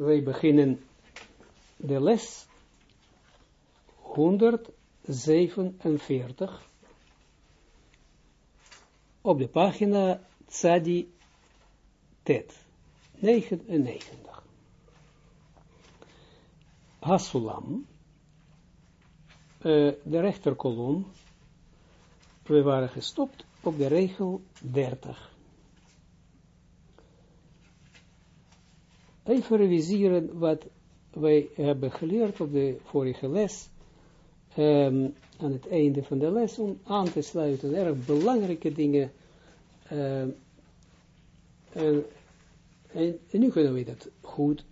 wij beginnen de les 147 op de pagina Tzadi Tet 99. Hasulam, uh, de rechterkolom, we waren gestopt op de regel 30. Even reviseren wat wij hebben geleerd op de vorige les, um, aan het einde van de les, om aan te sluiten, erg belangrijke dingen, um, en, en, nu kunnen we dat goed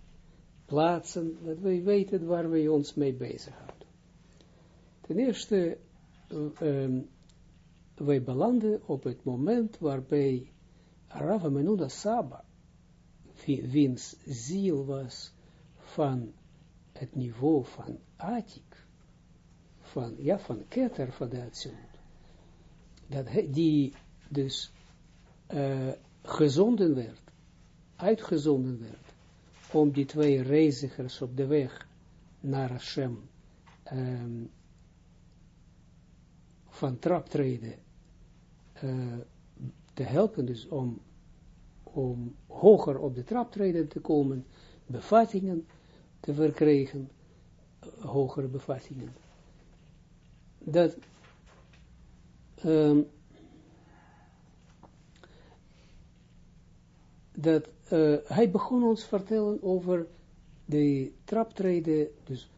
plaatsen, dat wij weten waar we ons mee bezighouden. Ten eerste, um, wij belanden op het moment waarbij Rav Menuda Saba, wiens ziel was van het niveau van Atik, van, ja, van Keter van de dat die dus gezonden werd, uitgezonden werd, om die twee reizigers op de weg naar Hashem van traptreden te helpen, dus om, om hoger op de traptreden te komen, bevattingen te verkrijgen, hogere bevattingen. Dat um, dat uh, hij begon ons vertellen over de traptreden, dus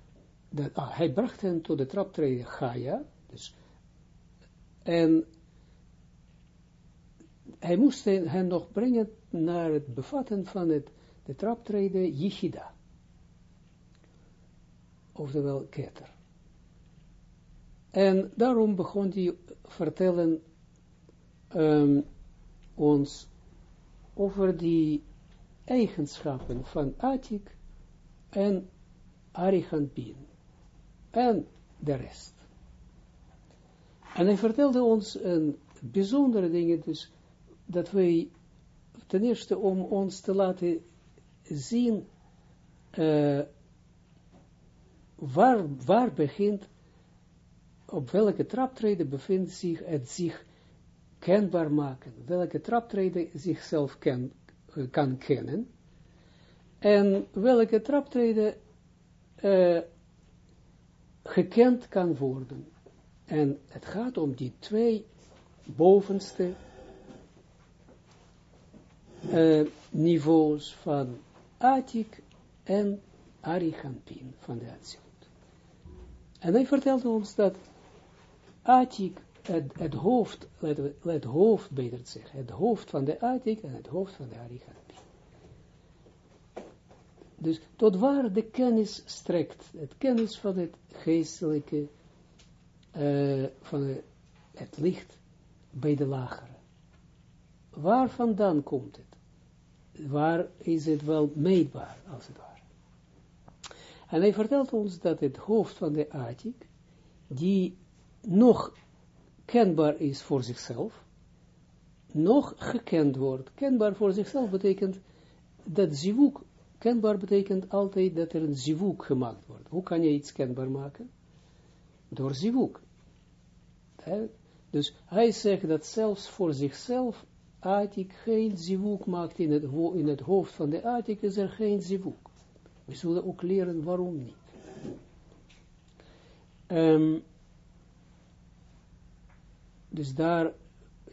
dat, ah, hij bracht hen tot de traptreden Gaia, dus, en hij moest hen nog brengen naar het bevatten van het, de traptreden Yichida. Oftewel Keter. En daarom begon hij vertellen um, ons over die eigenschappen van Atik en Arichampin en de rest. En hij vertelde ons een bijzondere dingen, dus dat wij ten eerste om ons te laten zien uh, waar, waar begint, op welke traptreden bevindt zich het zich kenbaar maken, welke traptreden zichzelf ken, uh, kan kennen, en welke traptreden uh, gekend kan worden. En het gaat om die twee bovenste uh, niveaus van Atik en Arichampin van de Atsilut. En hij vertelde ons dat Atik, het, het hoofd, let, het hoofd beter zeggen, het hoofd van de Atik en het hoofd van de Arichampin. Dus tot waar de kennis strekt, het kennis van het geestelijke, uh, van het licht bij de lagere. Waar vandaan komt het? Waar is het wel meetbaar, als het ware. En hij vertelt ons dat het hoofd van de Atik, die nog kenbaar is voor zichzelf, nog gekend wordt. Kenbaar voor zichzelf betekent dat zivuk, kenbaar betekent altijd dat er een zivuk gemaakt wordt. Hoe kan je iets kenbaar maken? Door zivuk. Dus hij zegt dat zelfs voor zichzelf Atik geen zivuk maakt in het, in het hoofd van de Atik, is er geen zivuk. We zullen ook leren waarom niet. Um, dus daar,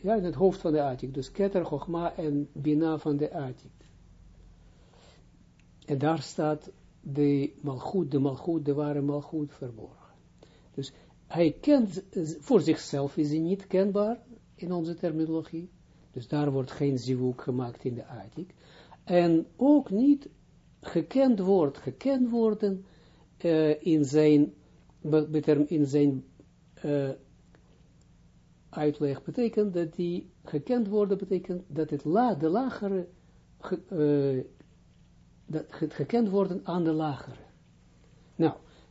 ja, in het hoofd van de Atik, dus Keter, Chogma en Bina van de Atik. En daar staat de malgoed, de malgoed, de ware malgoed verborgen. Dus hij kent, voor zichzelf is hij niet kenbaar in onze terminologie. Dus daar wordt geen zivuk gemaakt in de Atik. En ook niet gekend wordt, gekend worden uh, in zijn, in zijn uh, uitleg betekent dat die gekend worden betekent dat het la, de lagere, ge, uh, dat het gekend worden aan de lagere.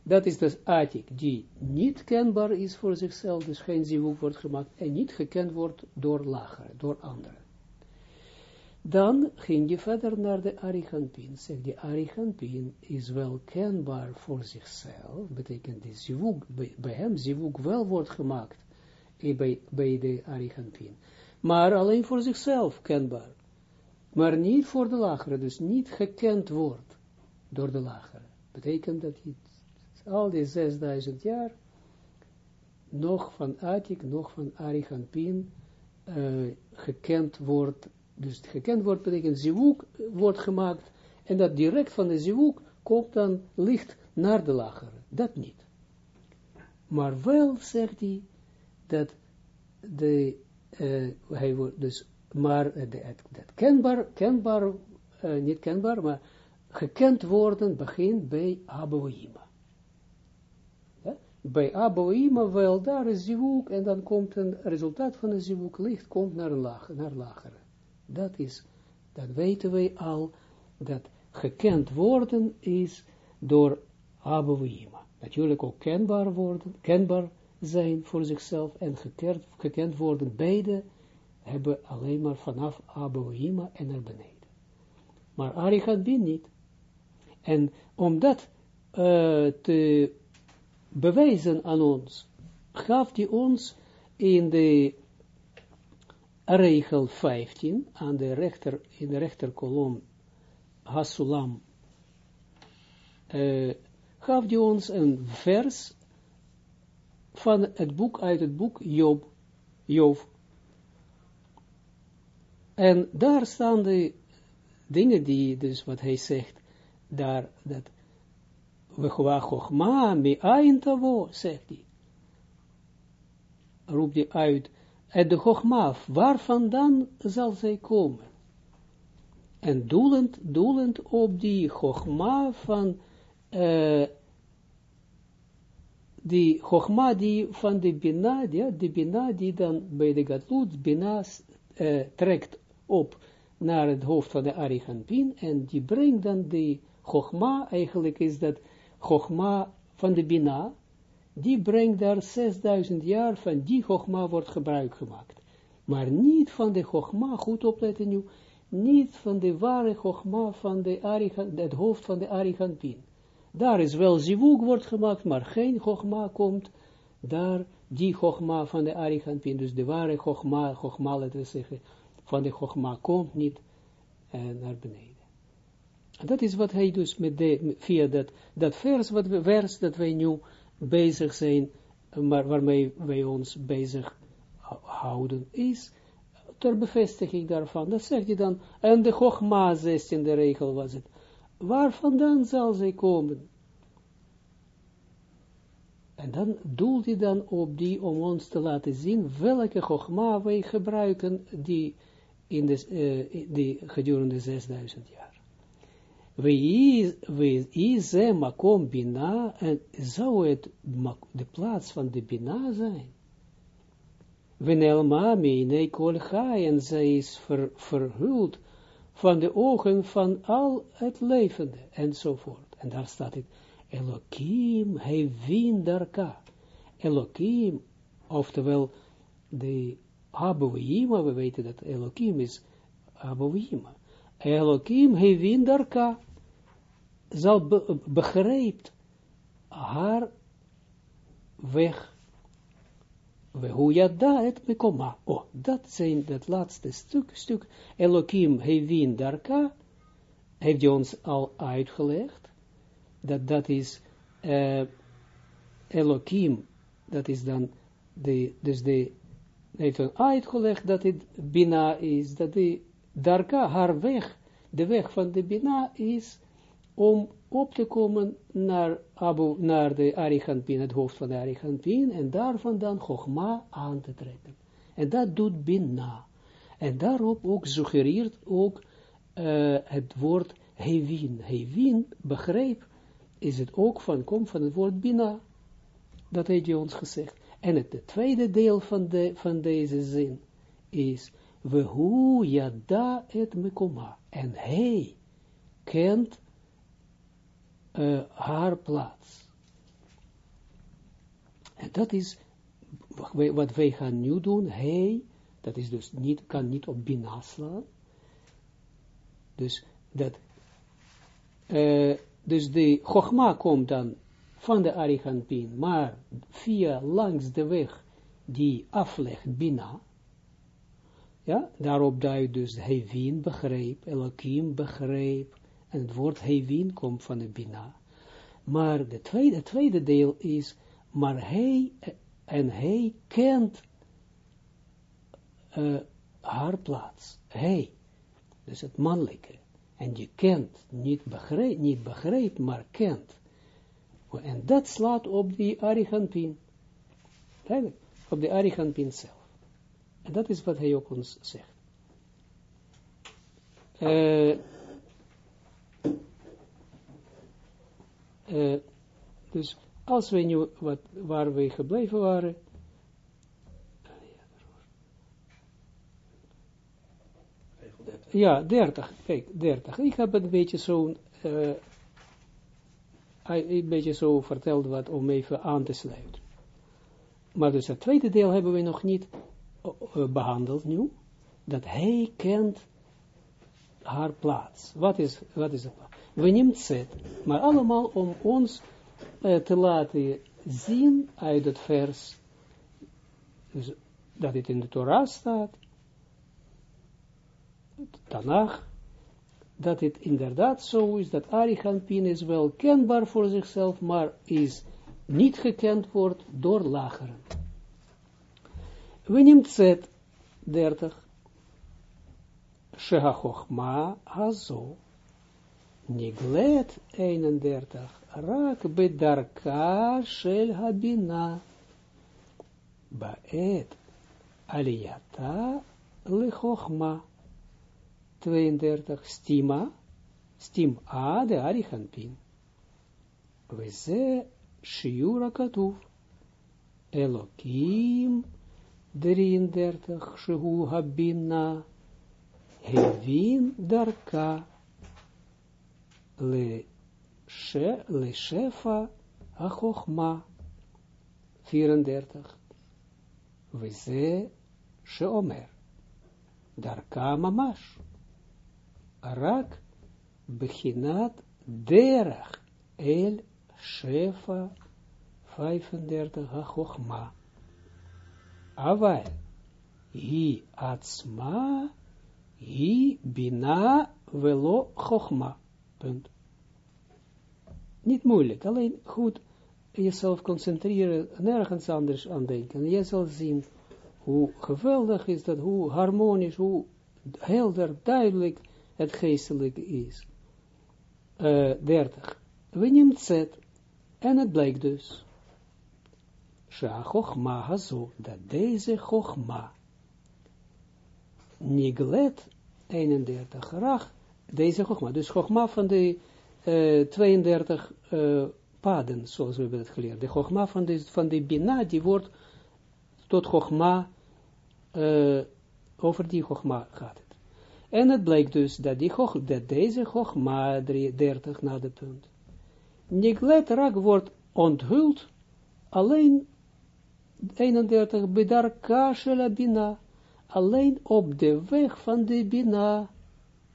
Dat is dus Atik, die niet kenbaar is voor zichzelf, dus geen zivuk wordt gemaakt, en niet gekend wordt door lagere, door anderen. Dan ging je verder naar de Ariganpin. Zeg, die Ariganpin is wel kenbaar voor zichzelf. Betekent die zivuk, bij, hem zivuk wel wordt gemaakt. Bij, bij de Ariganpin. Maar alleen voor zichzelf kenbaar. Maar niet voor de lagere. Dus niet gekend wordt door de lagere. Betekent dat al die 6000 jaar nog van Atik, nog van Ariganpin uh, gekend wordt dus gekend wordt betekent zivuk wordt gemaakt en dat direct van de zivuk komt dan licht naar de lagere. Dat niet. Maar wel zegt hij dat de, uh, hij wordt dus, maar uh, dat kenbaar, kenbaar, niet kenbaar, maar gekend worden begint bij Abouima. Bij Abouima wel, daar is zivuk en dan komt een resultaat van een zivuk licht, komt naar lager, naar lagere. Dat is, dat weten wij al, dat gekend worden is door Abouima. Natuurlijk ook kenbaar worden, kenbaar zijn voor zichzelf en gekend, gekend worden, beide hebben alleen maar vanaf Abouima en naar beneden. Maar Arihat bin niet. En om dat uh, te bewijzen aan ons, gaf hij ons in de regel 15, aan de rechter, in de rechterkolom, Hasulam, uh, gaf hij ons een vers van het boek, uit het boek Job, Job. En daar staan de dingen die, dus wat hij zegt, daar, dat, we chogma mi ayin tavo, zegt hij. Roept hij uit, en de Chogma, waar vandaan zal zij komen? En doelend, doelend op die Chogma van, uh, die Chogma die van de Bina, de Bina die dan bij de Gatlut, Bina trekt op naar het hoofd van de Ariganpin, en die brengt dan die Chogma, eigenlijk is dat Chogma van de Bina, die brengt daar 6000 jaar van die Chogma wordt gebruik gemaakt. Maar niet van de Chogma, goed opletten nu, niet van de ware Chogma van de het hoofd van de Ariganpin. Daar is wel zivug wordt gemaakt, maar geen Chogma komt daar, die Chogma van de Ariganpin, dus de ware Chogma, Chogma, laten we zeggen, van de Chogma komt niet uh, naar beneden. Dat is wat hij dus met de, via dat, dat vers, wat dat wij nu bezig zijn, maar waarmee wij ons bezig houden, is ter bevestiging daarvan. Dat zegt hij dan, en de Chogma, 16 de regel was het. Waar vandaan zal zij komen? En dan doelt hij dan op die om ons te laten zien welke Chogma wij gebruiken die, in de, uh, die gedurende 6000 jaar we is makom bina, en zou het de plaats van de bina zijn. Wenelma mine kolchai, en zij is ver, verhuld van de ogen van al het levende, enzovoort. En daar staat het, Elohim hevin darka. Elohim, oftewel de Abouima, we weten dat Elohim is Abouima. Elohim hevin darka zal be, begrijpt haar weg. We hoe ja da het. Oh, dat zijn dat laatste stuk, stuk. Elohim hevin darka, heeft hij ons al uitgelegd, dat dat is uh, Elohim, dat is dan de, dus de, heeft hij uitgelegd dat het Bina is, dat de Darka, haar weg, de weg van de Bina is om op te komen naar, Abu, naar de Ariganpin, het hoofd van de Ariganpin, en daarvan dan Chogma aan te trekken. En dat doet Binna. En daarop ook suggereert ook uh, het woord Hevin. Hevin, begreep, is het ook van, komt van het woord Bina. Dat heeft hij ons gezegd. En het tweede deel van, de, van deze zin is, we hoe yada et mekoma. En hij kent uh, haar plaats. En dat is wat wij gaan nu doen. Hij, dat is dus niet, kan niet op Bina slaan. Dus dat, uh, dus de Chogma komt dan van de Arigantin, maar via langs de weg die aflegt Bina, ja, daarop duidt dus Hevin begreep, Elohim begreep, en het woord Hevin komt van de Bina. Maar de tweede, het tweede deel is, maar hij, en hij kent uh, haar plaats. Hij, dus het mannelijke. En je kent, niet begreep, niet begreep, maar kent. En dat slaat op die Arigantin. Op de Arigantin zelf. En dat is wat hij ook ons zegt. Uh, uh, dus als we nu, wat, waar we gebleven waren, ja, 30, kijk, 30. Ik heb een beetje zo, uh, een beetje zo verteld wat om even aan te sluiten. Maar dus het tweede deel hebben we nog niet behandeld nu, dat hij kent haar plaats. Wat is, wat is het? We nemen maar allemaal om ons uh, te laten zien uit het vers, dus dat het in de Torah staat, Tanach, dat het inderdaad zo is, dat Arichampin is wel kenbaar voor zichzelf, maar is niet gekend wordt door lageren. We nemen het 30. Shehachochma hazo. Niglet 31. Rak bedarka shel habina. Baet aliyata lechochma. 32. Stima. Stim a de arichanpin. Ze shiura katuv. Elokim 33, Shehu Habina, Hevin Darka, Le, she, le Shefa Achochma, 34, Vize Sheomer, Darka Mamash, Rak, Bechinat Derach, El Shefa, 35, Achochma. Aval, hi atzma, hi bina velo chochma. Niet moeilijk, alleen goed jezelf concentreren, nergens anders aan denken. En je zal zien hoe geweldig is dat, hoe harmonisch, hoe helder, duidelijk het geestelijke is. Uh, 30. We nemen het en het blijkt dus Shachokma hazo, dat deze chokma, niglet 31 rach, deze chokma, dus chokma van de uh, 32 uh, paden, zoals we hebben het geleerd. De chokma van de, van de bina, die wordt tot chokma, uh, over die chokma gaat het. En het blijkt dus dat, die chok, dat deze chokma, 30 na de punt, niglet rak wordt onthuld alleen 31, bedar kashela bina, alleen op de weg van de bina,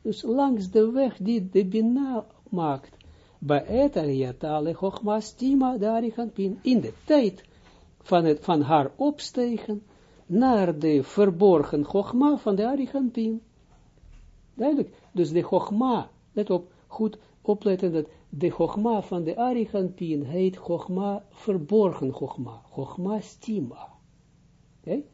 dus langs de weg die de bina maakt, bij et aliyatale hochma stima pin, in de tijd van, het, van haar opstegen naar de verborgen hochma van de pin. Duidelijk, dus de hochma, let op, goed opletten dat de Chogma van de Arigantin heet Chogma verborgen Chogma, Chogma stima.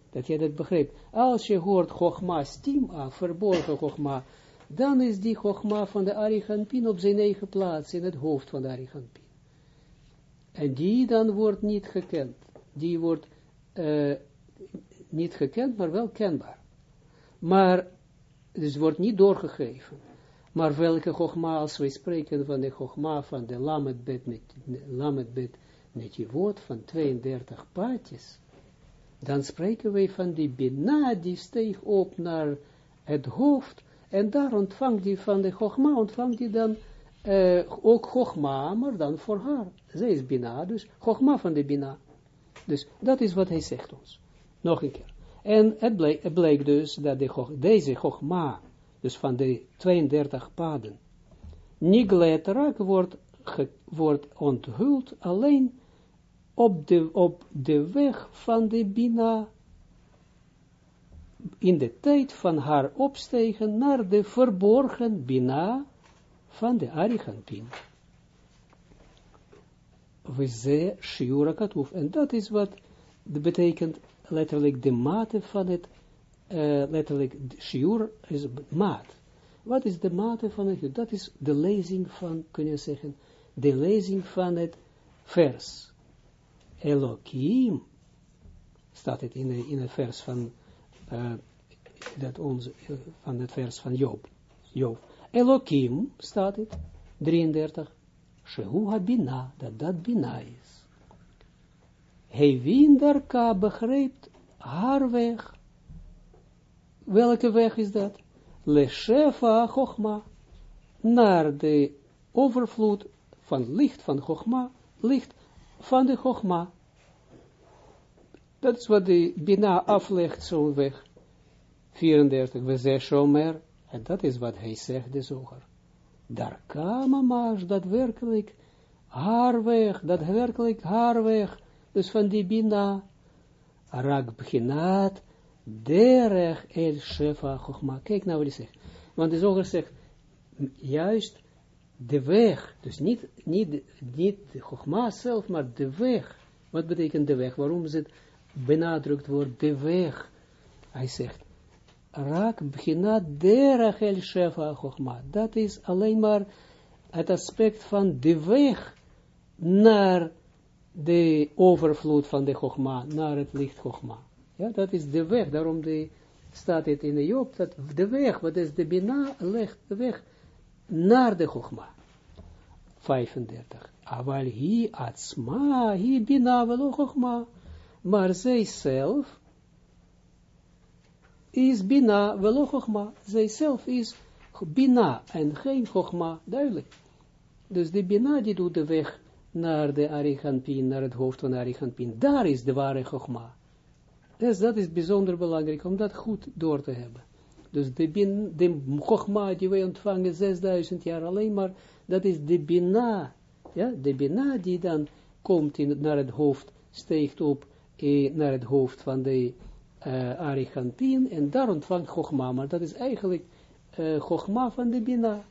Dat je dat begrijpt. Als je hoort Chogma stima, verborgen Chogma, dan is die Chogma van de Arigantin op zijn eigen plaats, in het hoofd van de Arigantin. En die dan wordt niet gekend. Die wordt uh, niet gekend, maar wel kenbaar. Maar, dus wordt niet doorgegeven. Maar welke Chogma, als wij spreken van de Chogma van de Lamedbet met, met je woord van 32 paadjes, dan spreken wij van die Bina, die steeg op naar het hoofd, en daar ontvangt die van de Chogma, ontvangt die dan uh, ook Chogma, maar dan voor haar. Zij is Bina, dus Chogma van de Bina. Dus dat is wat hij zegt ons. Nog een keer. En het bleek, dus dat de, deze Chogma dus van de 32 paden. Rak wordt, wordt onthuld alleen op de, op de weg van de Bina, in de tijd van haar opstegen naar de verborgen Bina van de Arigantin. We ze shiura katuf. En dat is wat betekent letterlijk de mate van het, uh, letterlijk shiur is maat. Wat is de mate van het? Dat is de lezing van, kun je zeggen, de lezing van het vers. Elohim, staat het in, in het vers van, uh, dat onze, uh, van het vers van Job. Job. Elohim, staat het, 33, Shehu Habina, dat dat Bina is. Hij begrijpt haar weg. Welke weg is dat? Leshefa Chochma, naar de overvloed van licht van Chochma, licht van de Chochma. Dat is wat de Bina aflegt, zo'n weg. 34, we zeggen Shomer, en dat is wat hij zegt, de zoger. Daar kan dat werkelijk haar weg, dat werkelijk haar weg, dus van die Bina, rak beginat, derech el shefa chokma. Kijk nou wat hij zegt. Want de zoger zegt, juist de weg, dus niet, niet, niet de chokma zelf, maar de weg. Wat betekent de weg? Waarom is het benadrukt wordt, de weg? Hij zegt, rak beginat derech el shefa chokma. Dat is alleen maar het aspect van de weg naar de overvloed van de chokma, naar het licht chokma. Ja, dat is de weg, daarom de, staat het in de Job, dat de weg, wat is de Bina, legt de weg naar de Chogma. 35. Aval hi atzma, hi Bina velo Chogma, maar zij zelf is Bina velo Chogma, zij zelf is Bina en geen Chogma, duidelijk. Dus de Bina die doet de weg naar de Ariganpin, naar het hoofd van Ariganpin, daar is de ware Chogma. Dus dat is bijzonder belangrijk om dat goed door te hebben. Dus de, bin, de Chogma die wij ontvangen 6000 jaar alleen maar, dat is de Bina. Ja, de Bina die dan komt in, naar het hoofd, steekt op eh, naar het hoofd van de uh, en daar ontvangt Chogma. Maar dat is eigenlijk uh, Chogma van de Bina.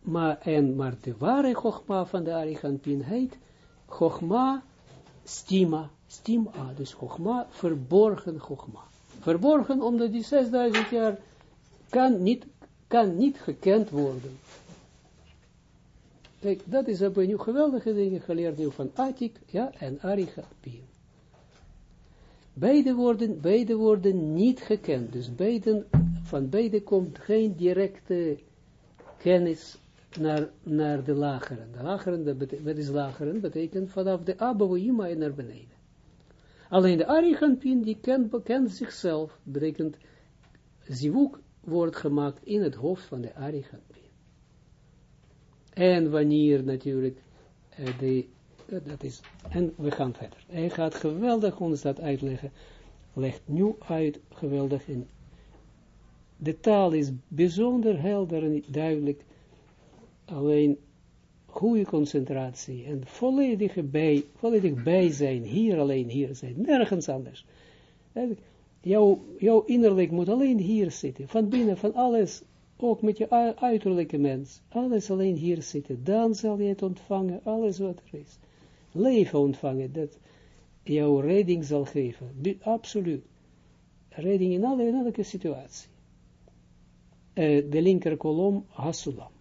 Maar, en, maar de ware Chogma van de Arigantin heet Chogma Stima. Stima, dus Chogma, verborgen Chogma. Verborgen omdat die 6000 jaar kan niet, kan niet gekend worden. Kijk, dat is hebben we nu geweldige dingen geleerd nu van Atik, ja, en Arichatpin. Beide worden, beide worden niet gekend, dus beide, van beide komt geen directe kennis naar, naar de lageren. De lageren, betekent, wat is lageren? betekent vanaf de Abouima naar beneden. Alleen de Ariganpin, die kent, kent zichzelf, betekent, zivuk wordt gemaakt in het hoofd van de Ariganpin. En wanneer natuurlijk, uh, de, dat is, en we gaan verder. Hij gaat geweldig ons dat uitleggen, legt nu uit, geweldig in. De taal is bijzonder helder en duidelijk, alleen goede concentratie en volledige bij, volledig bij zijn, hier alleen hier zijn, nergens anders. Jouw, jouw innerlijk moet alleen hier zitten, van binnen, van alles, ook met je uiterlijke mens, alles alleen hier zitten, dan zal je het ontvangen, alles wat er is. Leven ontvangen, dat jouw redding zal geven, absoluut. Redding in alle, in elke situatie. Uh, de linker kolom, Hasulam.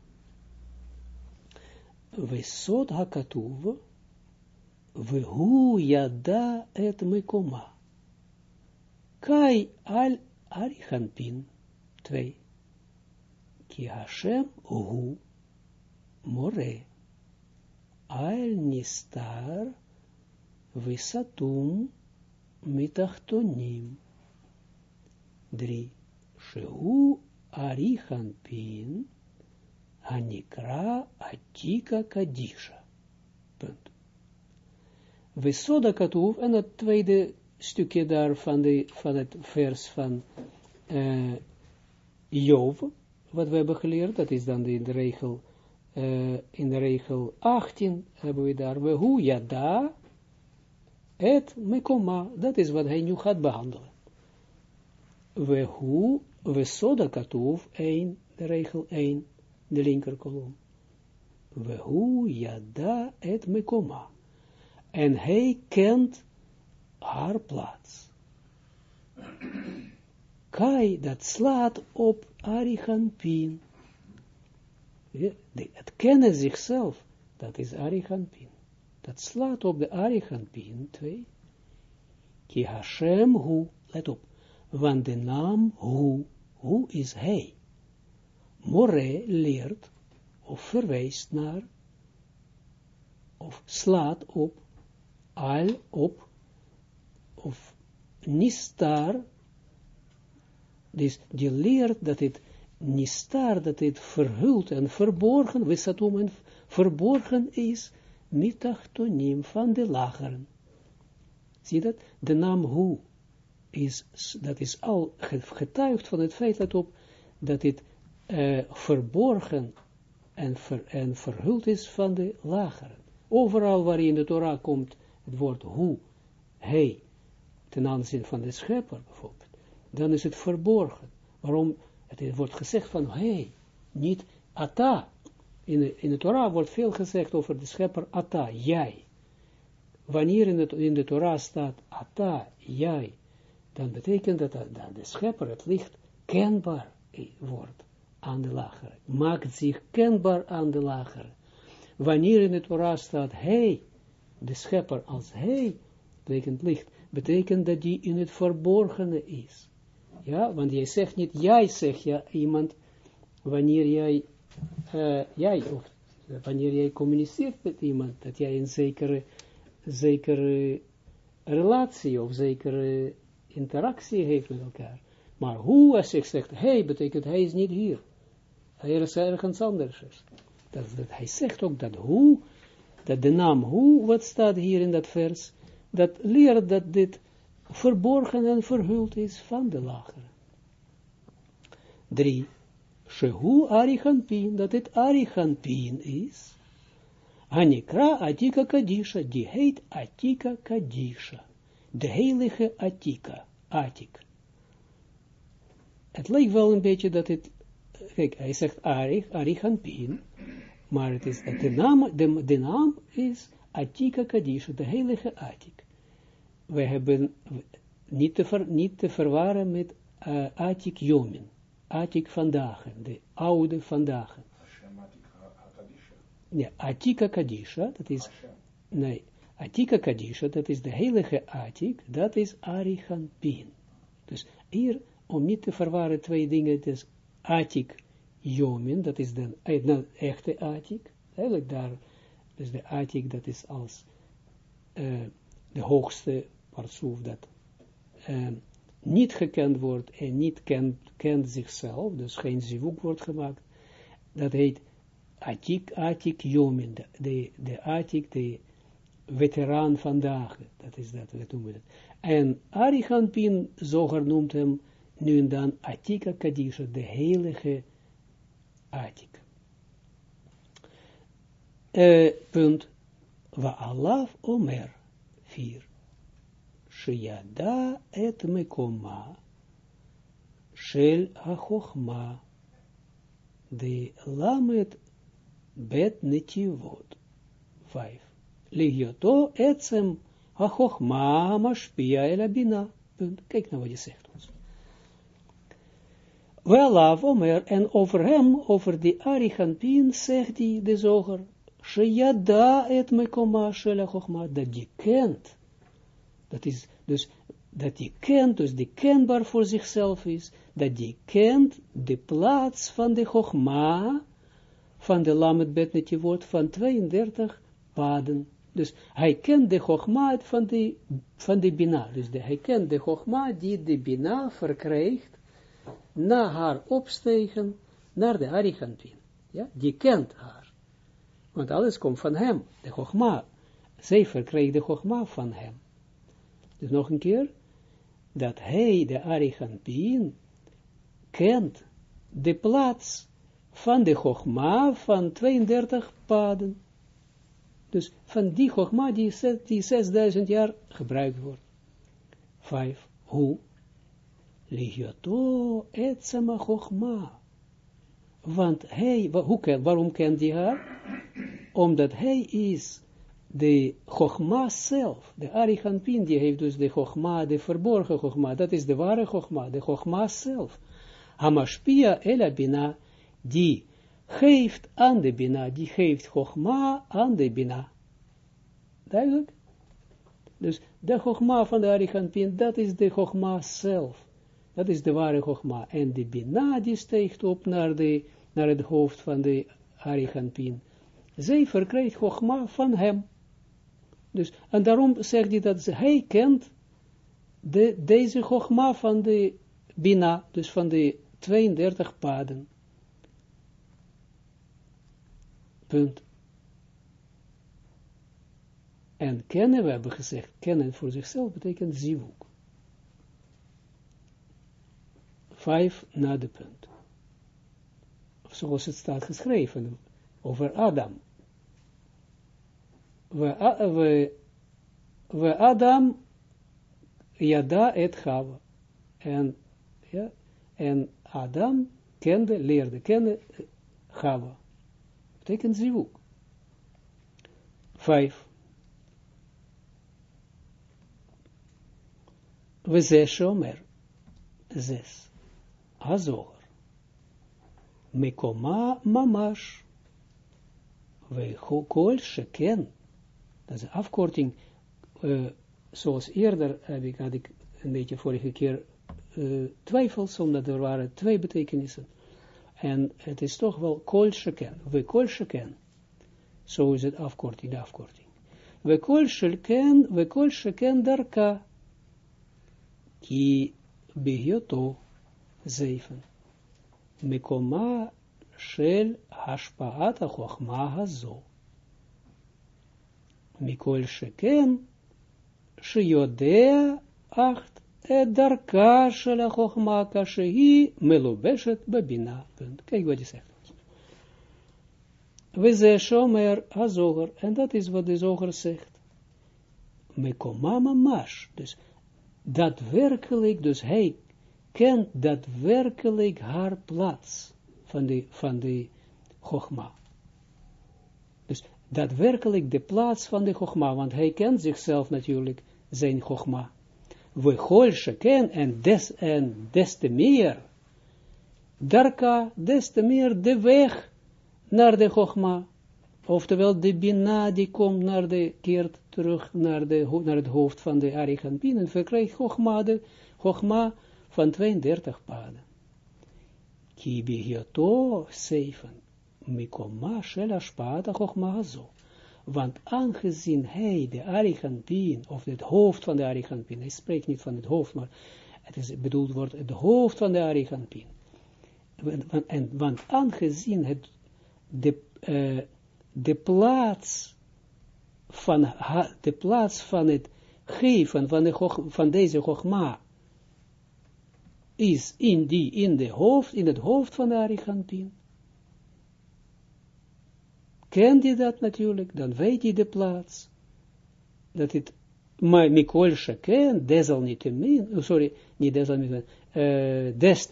Vesot hakatuv, vehu yada et mekoma. Kai al arichanpin, 2. Ki Hashem hu more. Al nistar visatum mitachtonim. 3. Shehu arichanpin, Anikra Atika Kadisha. Punt. We soda katoef, en het tweede stukje daar van, de, van het vers van uh, Jov, wat we hebben geleerd, dat is dan de regel, uh, in de regel 18 hebben we daar, hoe yada, et mekoma, dat is wat hij nu gaat behandelen. We hoe, we soda katoef, 1, de regel 1, de linker kolom. We hoe yada et mekoma. En hij kent haar plaats. Kai, dat slaat op Ariganpin. Ja, het kennen zichzelf, dat is Ariganpin. Dat slaat op de Ariganpin, twee. Ki Hashem hu, let op, want de naam hu, hu is hij. More leert, of verwijst naar, of slaat op, al op, of nistar, dus die leert dat het nistar, dat het verhuld en verborgen, wissatum en verborgen is, mitachtonim van de lageren. Zie dat? De naam Hu is, dat is al getuigd van het feit dat, op, dat het uh, verborgen en, ver, en verhuld is van de lageren. Overal waar in de Torah komt het woord Hu, hij, ten aanzien van de schepper bijvoorbeeld dan is het verborgen. Waarom? Het wordt gezegd van, hé, hey, niet ata. In de, in de Torah wordt veel gezegd over de schepper ata, jij. Wanneer in, het, in de Torah staat ata, jij, dan betekent dat, dat de schepper, het licht, kenbaar wordt aan de lagere. Maakt zich kenbaar aan de lagere. Wanneer in de Torah staat hij, de schepper als hij, betekent licht, betekent dat die in het verborgene is. Ja, want jij zegt niet, jij zegt ja, iemand, wanneer jij, uh, jij, of wanneer jij communiceert met iemand, dat jij een zekere, zekere relatie of zekere interactie heeft met elkaar. Maar hoe als ik zeg, hij betekent hij is niet hier. Hij is ergens anders. Dat, dat, hij zegt ook dat hoe, dat de naam hoe, wat staat hier in dat vers, dat leert dat dit verborgen en verhuld is van de lagere. 3. Shehu Arichanpin, dat het Arichanpin is. Hanikra Atika Kadisha, die heet Atika Kadisha. De heilige Atika, Atik. Het lijkt wel een beetje dat het, kijk, hij zegt Arich, Arichanpin, maar het is, de naam, de, de naam is Atika Kadisha, de heilige Atik we hebben niet te, ver, niet te verwarren met uh, Atik Jomin, Atik vandaag, de oude vandaag. Ja, Atika Kadisha, dat is, nee, Atika Kadisha, dat is de heilige Atik, dat is Pin. Dus hier, om niet te verwarren twee dingen, het is Atik Jomin, dat is de, de echte Atik, eigenlijk daar, dus de Atik, dat is als uh, de hoogste parsoef dat uh, niet gekend wordt en niet kent, kent zichzelf, dus geen zivuk wordt gemaakt, dat heet Atik, Atik Jomin, de, de, Atik, de veteraan vandaag, dat is dat, we noemen het. En Arihanpin, Zoger noemt hem nu en dan Atika Kadisha, de heilige Atik. Uh, punt, wa Allah Omer, 4. Shiyada et mekoma shel ha de lamet bet netivot. Vijf. Ligioto etzem ha-chochma mashpia el abina. Punt. Kijk nou wat je zegt ons. Wel omer, en over hem, over die Arichampin, zegt hij de zoger, Et mekoma dat je kent dat is dus dat die kent, dus die kenbaar voor zichzelf is, dat die kent de plaats van de Chogma, van de Lamed Betnetje woord van 32 paden. Dus hij kent de Chogma van de, van de Bina. Dus hij kent de Chogma die de Bina verkrijgt na haar opstegen naar de Arigantin. Ja, die kent haar. Want alles komt van hem, de Chogma. Zij verkrijgt de Chogma van hem. Dus nog een keer, dat hij, de Arigantin, kent de plaats van de Chogma van 32 paden. Dus van die Chogma die, die 6000 jaar gebruikt wordt. Vijf. Hoe? Ligioto etzema Chogma. Want hij, hoe, waarom kent hij haar? Omdat hij is de Chogma zelf, de Arichampin, die heeft dus de Chogma, de verborgen Chogma, dat is de ware Chogma, de Chogma zelf. Hamashpia Ela Bina, die geeft aan de Bina, die geeft Chogma aan de Bina. Duidelijk? Dus de Chogma van de Arichampin, dat is de Chogma zelf. Dat is de ware Chogma. En de Bina die steekt op naar, de, naar het hoofd van de Arichampin. Zij verkrijgt Chogma van hem. Dus, en daarom zegt hij dat hij kent de, deze Chogma van de Bina, dus van de 32 paden. Punt. En kennen, we hebben gezegd, kennen voor zichzelf betekent zivuk. Vijf na de. Zoals het staat geschreven over Adam. We, we, Adam yada et Chava. En, en Adam kende, leerde kennen Chava. Betekent zivuk. Vijf. We zes shomer. Zes. Azor. Mekoma mamash. We kol sheken. Dat is een afkorting. Uh, zoals eerder heb ik, had ik een beetje vorige keer uh, twijfels, omdat er waren twee betekenissen. En het is toch wel kol sheken. We kol sheken. Zo is het afkorting, de afkorting. We kol sheken, we kol sheken darka. Ki behioto zeven. Mikoma shel hashpaat ha-chochma hazo. Mikol sheken shiodea acht et darka shel ha-chochma kashehi melubeshet babina. Kijk wat hij zegt. We ze shomer hazoger. En dat is wat de zoger zegt. Mikoma mamash. Dus daadwerkelijk, dus hij kent daadwerkelijk haar plaats van de, van de Chogma. Dus daadwerkelijk de plaats van de Chogma, want hij kent zichzelf natuurlijk, zijn Chogma. We golsche ken en des, en des te meer, darka, des te meer de weg naar de Chogma. Oftewel de Bina die komt naar de, keert terug naar, de, naar het hoofd van de Arichampin en verkrijgt Chogma, de Chogma van 32 paden. Kibi hioto zeven, mikoma shel ashpata Chogma zo. Want aangezien hij de Arichampin, of het hoofd van de Arichampin, hij spreekt niet van het hoofd, maar het is bedoeld wordt het hoofd van de Arichampin. Want, want aangezien het de, uh, de plaats van, de plaats van het geven van, de, van deze Chogma is in die, in de hoofd, in het hoofd van de Arigantin. Kent je dat natuurlijk, dan weet je de plaats. Dat het, maar Mikol Shaken, desalniettemin, oh, sorry, niet desalniettemin, uh, des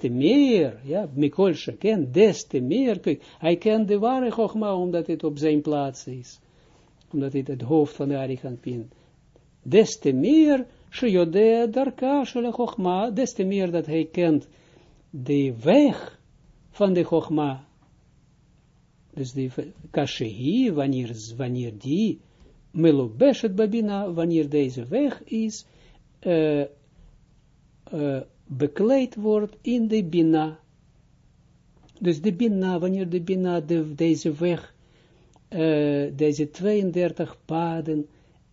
ja, Mikol Shaken, des te meer, kijk, hij kent de ware Chogma, omdat het op zijn plaats is. Omdat het het hoofd van de Arigantin. Des te Sheyode darka shele Chogma, des te meer dat hij kent de weg van de Chogma. Dus die kashehi, wanneer, wanneer die melobeshet babina, wanneer deze weg is, uh, uh, bekleed wordt in de bina. Dus de bina, wanneer de bina, de, deze weg, uh, deze 32 paden,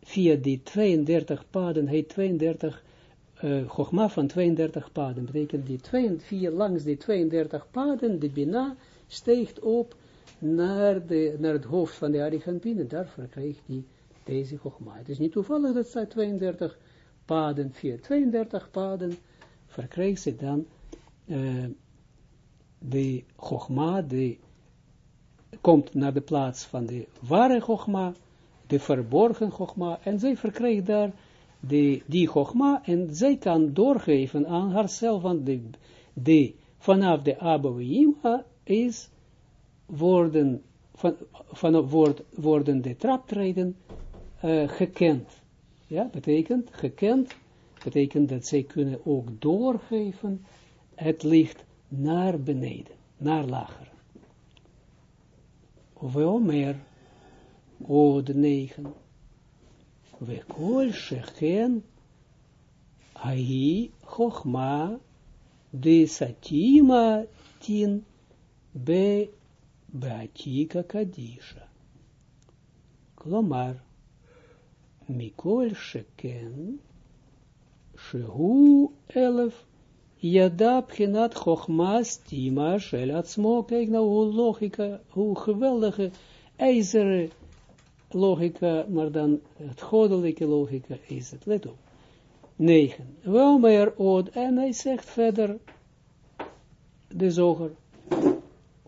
via die 32 paden, hij 32, uh, van 32 paden, betekent die twee, via, langs die 32 paden, de Bina steekt op naar, het hoofd van de Arichampin, en daar verkrijgt hij deze Chogma. Het is niet toevallig dat zij 32 paden, via 32 paden, verkrijgt ze dan uh, de Chogma, de, komt naar de plaats van de ware Chogma, de verborgen Chogma, en zij verkrijgt daar de, die Chogma, en zij kan doorgeven aan haarzelf, want de, de, vanaf de Abouima is, worden, van, van, word, worden de traptreden uh, gekend. Ja, betekent gekend, betekent dat zij kunnen ook doorgeven het licht naar beneden, naar lager. Wel meer, o de negen, we kol sheken, hai chochma, de satima tin, be beatika kadisha. Klomar, mikol sheken, shehu elef nou hoe logica, hoe geweldige ijzeren logica, maar dan het goddelijke logica is het. Let op. 9. Wel meer oud. En hij zegt verder, de zoger,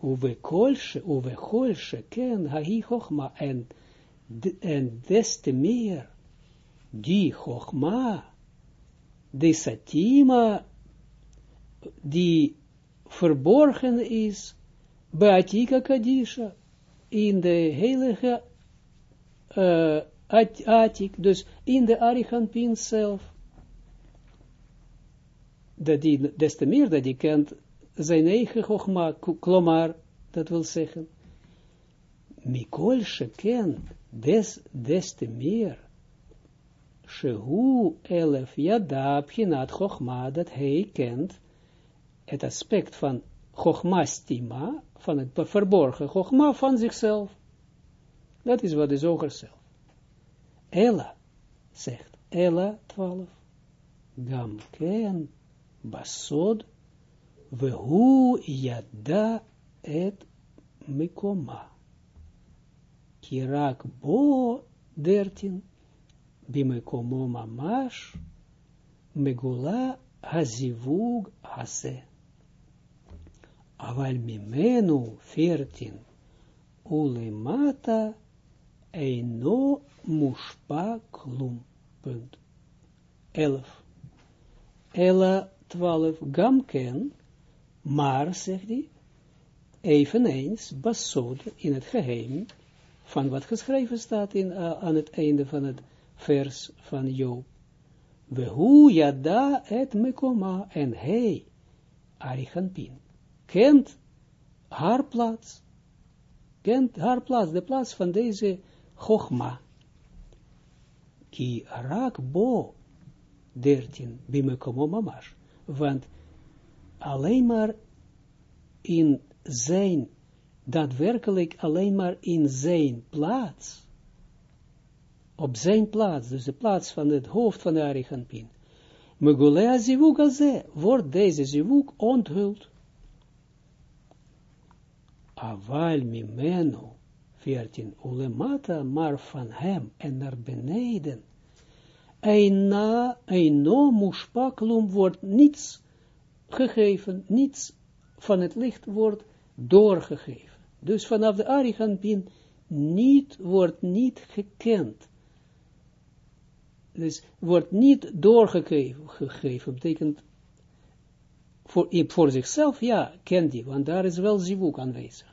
uwe kolsche, uwe kolsche ken hahi chochma, en, en des te meer, die chochma, de satima, die verborgen is bij Atika Kadisha, in de heilige uh, Atik, dus in de Arichampin zelf. Dat die, des te meer dat die kent zijn eigen Chogma, klomar, dat wil zeggen, Mikol Sheken, des, des te meer, Shehu elef yada, pchinat Chogma, dat hij kent, het aspect van Chogma stima, van het verborgen Chogma van zichzelf. Dat is wat de zoger zelf. Ella zegt, Ella 12, Gam ken basod, vehu yada et mikoma. Kirak bo 13, bimikomo mamash, megula hazivug hase. Aval mimenu veertien ulemata eino mushpa klum. Punt. Elf. Ella twaalf gamken, maar, zegt hij, eveneens basod in het geheim van wat geschreven staat in, uh, aan het einde van het vers van Job. Wehu yada et mekoma en hij, Arichanpin kent haar plaats, kent haar plaats, de plaats van deze Chogma. Ki rak bo, 13, bimekomo mamash, want alleen maar in zijn, daadwerkelijk alleen maar in zijn plaats, op zijn plaats, dus de plaats van het hoofd van de Ariganpin, Megulea zivuk ze, wordt deze zivuk onthuld. Aval mimenu, 14, ulemata, maar van hem en naar beneden, eina, eino mushpaklum wordt niets gegeven, niets van het licht wordt doorgegeven. Dus vanaf de Ariganpin niet, wordt niet gekend. Dus wordt niet doorgegeven, gegeven, betekent voor, voor zichzelf, ja, kent die, want daar is wel zivuk aanwezig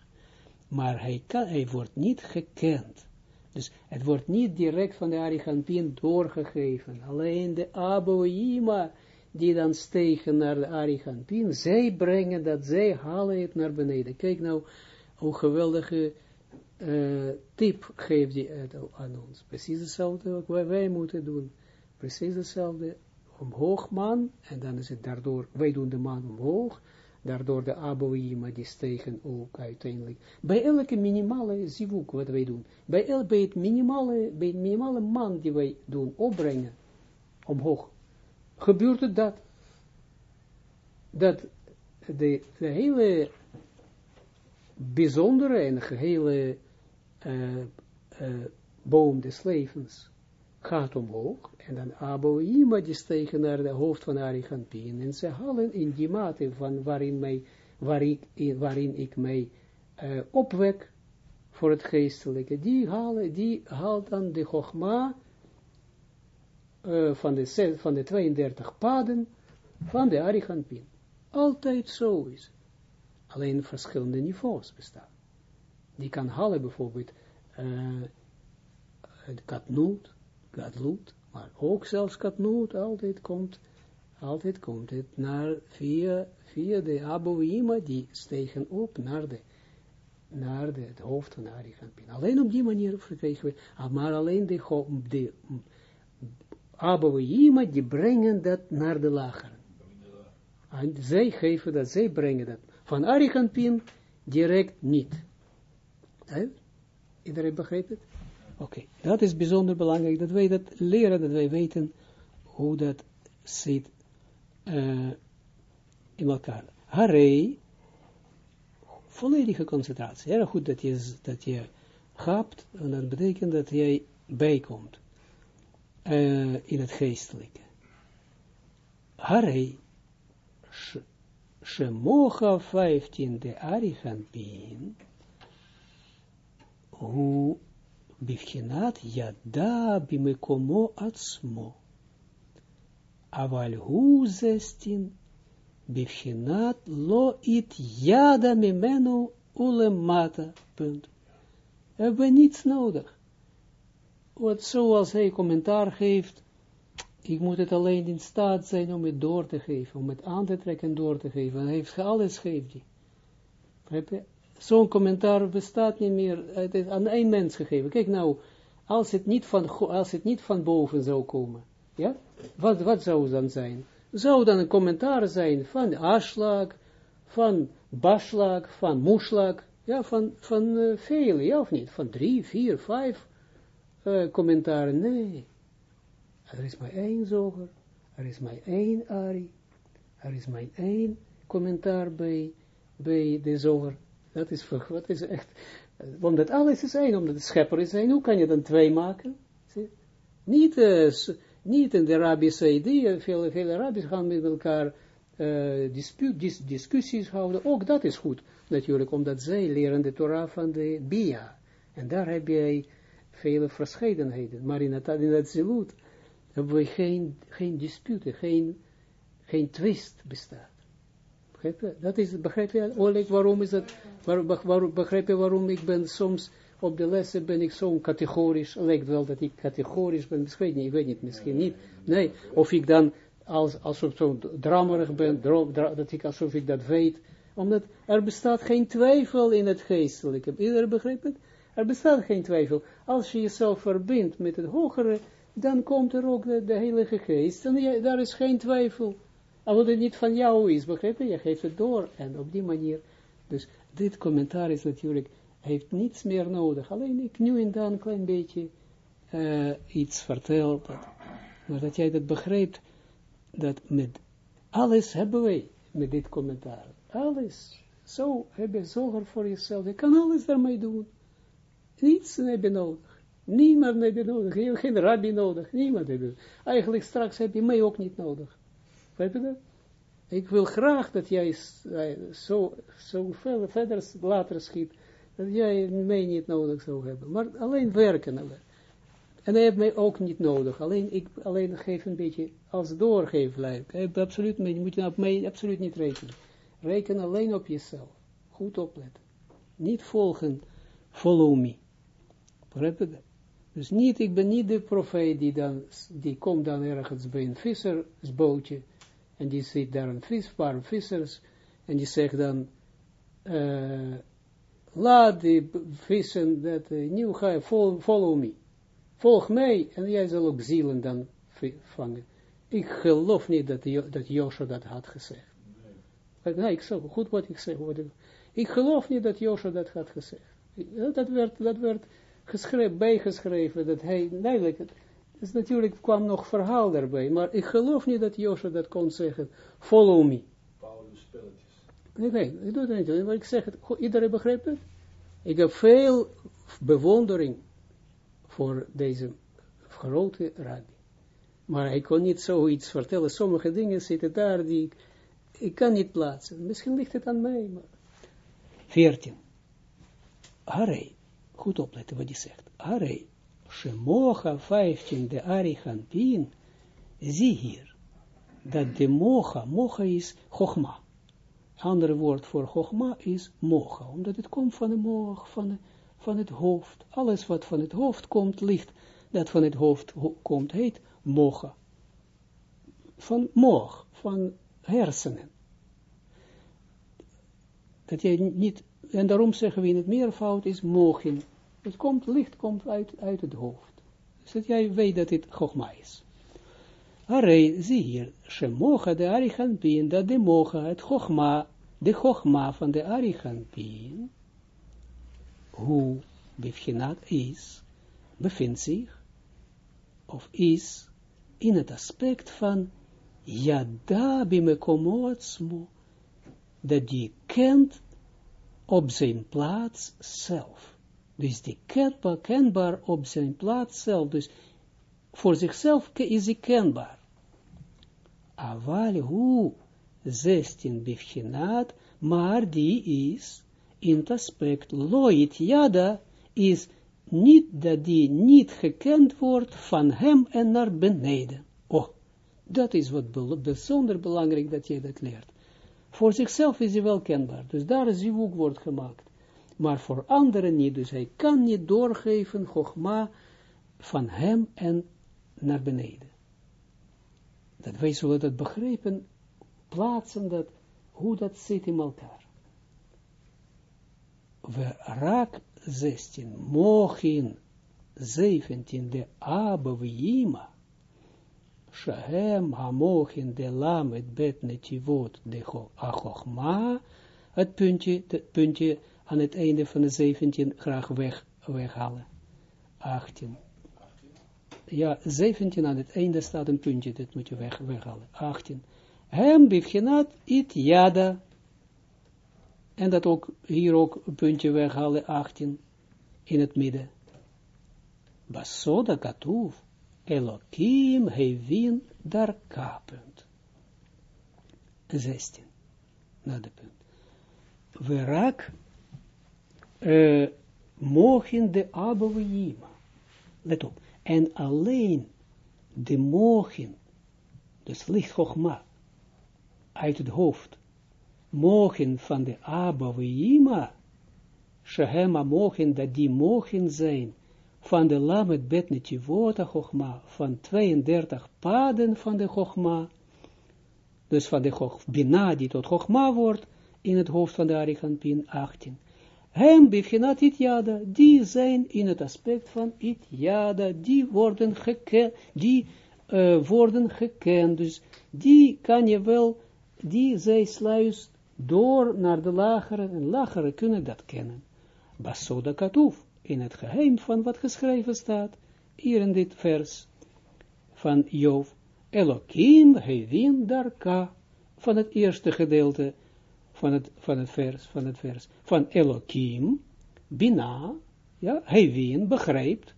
maar hij, kan, hij wordt niet gekend. Dus het wordt niet direct van de Ariganpin doorgegeven. Alleen de Aboima die dan stegen naar de Ariganpin, zij brengen dat, zij halen het naar beneden. Kijk nou, hoe geweldige uh, tip geeft hij aan ons. Precies hetzelfde wat wij moeten doen. Precies hetzelfde. Omhoog man, en dan is het daardoor, wij doen de man omhoog, daardoor de aboïma die stegen ook uiteindelijk. Bij elke minimale zivuk wat wij doen, bij, el, bij, het minimale, bij het minimale man die wij doen, opbrengen, omhoog, gebeurt het dat, dat de, de hele bijzondere en gehele uh, boom des levens gaat omhoog, en dan Aboima die stegen naar de hoofd van Arigantin, en ze halen in die mate van waarin wij, waarin, waarin ik mij uh, opwek voor het geestelijke, die, halen, die haalt dan de Chogma uh, van, de, van de 32 paden van de Ariganpin. Altijd zo is Alleen verschillende niveaus bestaan. Die kan halen bijvoorbeeld uh, katnoot, gadloot, maar ook zelfs katnoot altijd komt, altijd komt het naar via, via de Abouima, die stegen op naar de naar de, het hoofd van Arigampin. Alleen op die manier verkregen we, ah, maar alleen de, de Abouima, die brengen dat naar de lageren. En zij geven dat, zij brengen dat. Van Arigampin direct niet. Iedereen begrijpt het? Oké, dat is bijzonder belangrijk, dat wij dat leren, dat wij weten hoe dat zit uh, in elkaar. Harei, volledige concentratie. Erg goed dat je, dat je gaat, en dat betekent dat jij bijkomt uh, in het geestelijke. Harei, Shemocha 15 de Ariganpin, hoe bivchinat yada bimekomo atzmo. Aval hu 16 Bivchinat lo it yada mimenu ulemata. Punt. Hebben we niets nodig. Wat zoals hij commentaar geeft, ik moet het alleen in staat zijn om het door te geven, om het aan te trekken door te geven. Hij heeft alles geeft hij. Zo'n commentaar bestaat niet meer, het is aan één mens gegeven. Kijk nou, als het niet van, als het niet van boven zou komen, ja, wat, wat zou dan zijn? zou dan een commentaar zijn van Aschlag, van Baschlag, van Moeslag, ja, van, van uh, vele, ja of niet? Van drie, vier, vijf uh, commentaren. Nee. Er is maar één zoger, er is maar één Ari, er is maar één commentaar bij, bij de zoger. Dat is, wat is echt, omdat alles is één, omdat de schepper is één, hoe kan je dan twee maken? Niet uh, niet in de Arabische idee, veel, veel Arabisch gaan met elkaar dis, discussies houden, ook dat is goed, natuurlijk, omdat zij leren de Torah van de Bia, en daar heb je vele verscheidenheden, maar in het, in het Zilut hebben we geen, geen dispute, geen, geen twist bestaat. Begrijp je? Dat is, begrijp je, Oleg, waarom is dat, waar, begrijp je waarom ik ben soms op de lessen ben ik zo categorisch, lijkt wel dat ik categorisch ben, misschien niet, ik weet niet, misschien niet, nee, of ik dan als, alsof zo drammerig ben, dat ik alsof ik dat weet, omdat er bestaat geen twijfel in het geestelijke, iedereen begrijpt het? Er bestaat geen twijfel. Als je jezelf verbindt met het hogere, dan komt er ook de, de heilige geest, en daar is geen twijfel. Als het niet van jou is, begrijp je? Geeft het door, en op die manier, dus dit commentaar is natuurlijk heeft niets meer nodig. Alleen ik nu en dan een klein beetje uh, iets vertel. Maar dat jij dat begrijpt, dat met alles hebben wij met dit commentaar. Alles. Zo heb je zorg voor jezelf. Je kan alles daarmee doen. Niets heb je nodig. Niemand heb je nodig. Je hebt geen rabbi nodig. Niemand heb je Eigenlijk straks heb je mij ook niet nodig. Weet je? Ik wil graag dat jij zo, zo veel verder later schiet dat jij mij niet nodig zou hebben. Maar alleen werken. En hij heeft mij ook niet nodig. Alleen, ik alleen geef een beetje als doorgeeflijf. Absoluut, je moet op mij absoluut niet rekenen. Reken alleen op jezelf. Goed opletten. Niet volgen, follow me. Dus niet, ik ben niet de profeet die dan, die komt dan ergens bij een vissersbootje, en die zit daar een vis, paar vissers, en die zegt dan, uh, laat die vissen, dat uh, nieuw ga follow, follow me. Volg mij, en jij zal ook zielen dan vangen. Ik geloof niet dat, dat Joshua dat had gezegd. Nee, nee ik zeg goed wat ik zeg. Wat ik, ik geloof niet dat Joshua dat had gezegd. Dat werd, dat werd geschreven, bijgeschreven, dat hij, eigenlijk, dus natuurlijk kwam nog verhaal daarbij, maar ik geloof niet dat Joshua dat kon zeggen, follow me. Nee, nee, ik doe het niet. Maar ik zeg het, iedereen begrijpt het? Ik heb veel bewondering voor deze grote rabbi. Maar hij kon niet zoiets vertellen. Sommige dingen zitten daar die ik kan niet plaatsen. Misschien ligt het aan mij, maar... 14. Arei, goed opletten wat hij zegt. Arei, Shemocha 15, de Arichampin, zie hier, dat de mocha, mocha is chogma. Andere woord voor chogma is mocha, omdat het komt van de moch, van, van het hoofd. Alles wat van het hoofd komt, licht, dat van het hoofd komt, heet mocha. Van moch, van hersenen. Dat je niet, en daarom zeggen we in het meervoud is mochin. Het komt, licht komt uit, uit het hoofd. Dus dat jij weet dat dit chogma is. Arei, zie hier, shemocha de arichanpin, dat de mocha, het chogma, de chogma van de arichanpin, hoe bevchinat is, bevindt zich, of is, in het aspect van Yada bimekomotsmo, dat die kent op zijn plaats zelf. Dus die kenbaar, kenbaar op zijn plaats zelf. Dus voor zichzelf is hij kenbaar. Aval hu 16 bivchinat, maar die is in het aspect loit yada, is niet dat die niet gekend wordt van hem en naar beneden. Oh, dat is wat bijzonder belangrijk dat je dat leert. Voor zichzelf is hij wel kenbaar, dus daar is ook wordt gemaakt. Maar voor anderen niet, dus hij kan niet doorgeven, Chogma, van hem en naar beneden. Dat wij zullen dat begrijpen, plaatsen dat, hoe dat zit in elkaar. We raak 16, mochin 17, de abavima, Shahem hamochin de lamet bet netivot de achochma, het puntje, het puntje aan het einde van de 17 graag weg, weghalen. 18. Ja, 17 aan het einde staat een puntje, dat moet je weg, weghalen. 18. Hem bivchenat it yada. En dat ook, hier ook een puntje weghalen, 18. In het midden. Basoda katuv. Elohim hevin dar punt. 16. Na de punt. Verak mogen de abovima. Let op. En alleen de mogen, dus licht hoogma, uit het hoofd, mogen van de abovima, shehema mogen, dat die mogen zijn, van de lamet bet netivota chogma, van 32 paden van de chogma, dus van de bina die tot chogma wordt, in het hoofd van de Ariganpin 18. Hem bivchinat itjada, die zijn in het aspect van itjada, die worden gekend, die uh, worden gekend, dus die kan je wel, die zij sluist door naar de lagere, en lagere kunnen dat kennen. Basoda katuf, in het geheim van wat geschreven staat, hier in dit vers van Job, Elohim hevin darka, van het eerste gedeelte, van het, van het vers, van het vers, van Elohim, Bina, ja, hij wien begrijpt,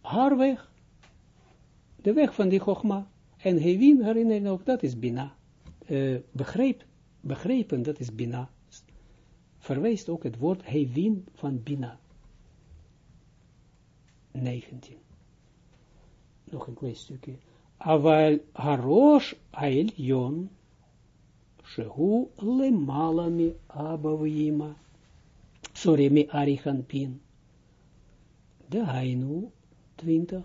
haar weg, de weg van die Chogma, en hij wien herinneren ook, dat is Bina, uh, begreep, begrepen, dat is Bina, verwijst ook het woord wien van Bina, 19. Nog een klein stukje. Aval harosh ailjon shehu lemala mi abavima, sorry, mi arichanpin. De hainu, 20,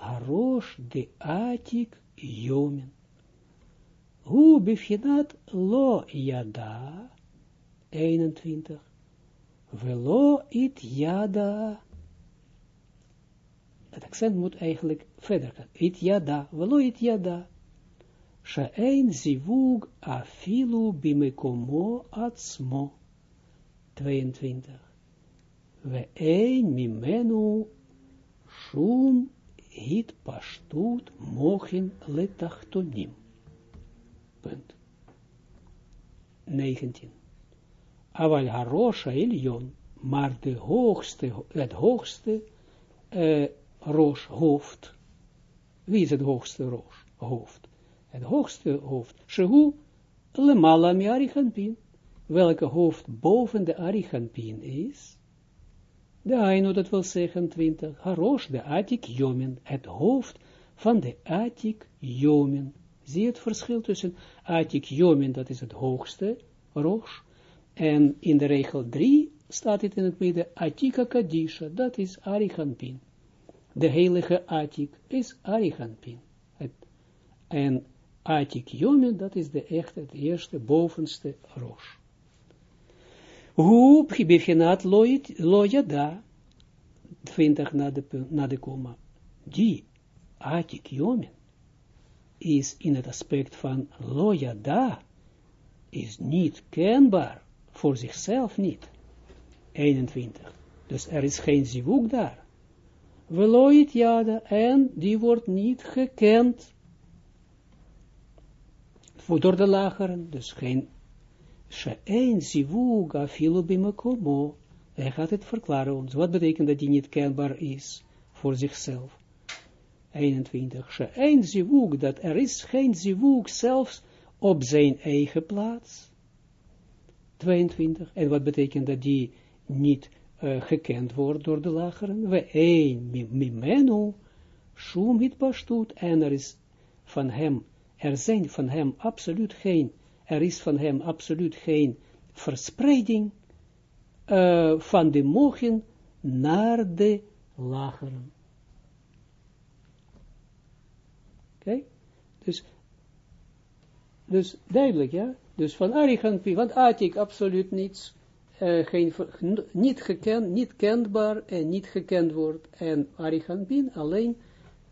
harosh de atik yomin. Hu bifhinat lo yada, 21, velo it yada, het accent moet eigenlijk verder gaan. It yada, velo it yada. Sha'ein zivug afilu bimekomo atzmo. 22. We een mimenu shum hit pashtut mochin letachtonim. Punt. 19. Aval harosha iljon, maar de hoogste, het hoogste uh, roos, hoofd. Wie is het hoogste roos, hoofd? Het hoogste hoofd. Shehu lemala mi welke hoofd boven de arichanpin is, de Aino, dat wil zeggen 20, Harosh, de Atik Jomen, het hoofd van de Atik Jomen. Zie het verschil tussen Atik Jomen, dat is het hoogste, Rosh, en in de regel 3 staat het in het midden, Atika Kadisha, dat is Arichanpin. De heilige Atik is Arichanpin. En Atik Jomen, dat is de echte, het eerste, bovenste Rosh. Hoe bevinat lojada, 20 na de, na de komma, die Atik Jomen is in het aspect van lojada, is niet kenbaar, voor zichzelf niet. 21. Dus er is geen zivuk daar. Veloit jada, en die wordt niet gekend door de lageren, dus geen She'en zivug afilu bimakomo. Hij gaat het verklaren ons. Wat betekent dat hij niet kenbaar is voor zichzelf? 21. She'en zivug, dat er is geen zivug zelfs op zijn eigen plaats. 22. En wat betekent dat die niet uh, gekend wordt door de lageren? We een mimenu, shum hitpashtut, en er is van hem, er zijn van hem absoluut geen er is van hem absoluut geen verspreiding uh, van de mogen naar de lageren. Oké? Dus, dus duidelijk, ja? Dus van Ariganpi, want Atik absoluut niets, uh, geen, niet gekend, niet kendbaar en niet gekend wordt. En Ariganpin alleen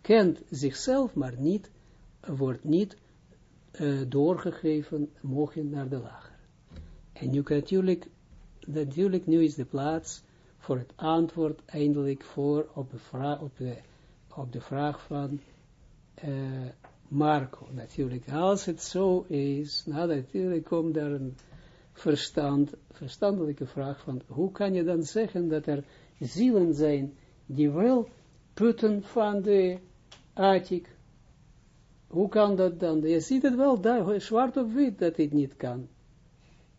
kent zichzelf, maar niet, wordt niet uh, doorgegeven mogen naar de lager. En nu natuurlijk, natuurlijk nu is de plaats voor het antwoord eindelijk voor op de vraag, op de, vraag van uh, Marco. Natuurlijk, als het zo is, nou natuurlijk komt daar een verstand, verstandelijke vraag van, hoe kan je dan zeggen dat er zielen zijn die wel putten van de Atik, hoe kan dat dan? Je ziet het wel daar, zwart op wit, dat dit niet kan.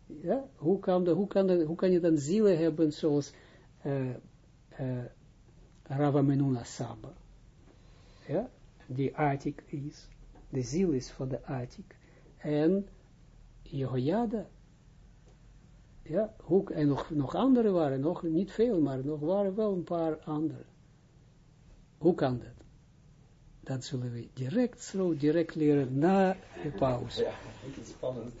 Ja? Hoe, kan de, hoe, kan hoe kan je dan zielen hebben zoals uh, uh? Ja? Die Atik is. De ziel is van de Atik. En Jehoiada. Ja, hoe, en nog, nog andere waren, nog niet veel, maar nog waren wel een paar andere. Hoe kan dat? Dat zullen we direct zo direct leren na de pauze. Ja, spannend.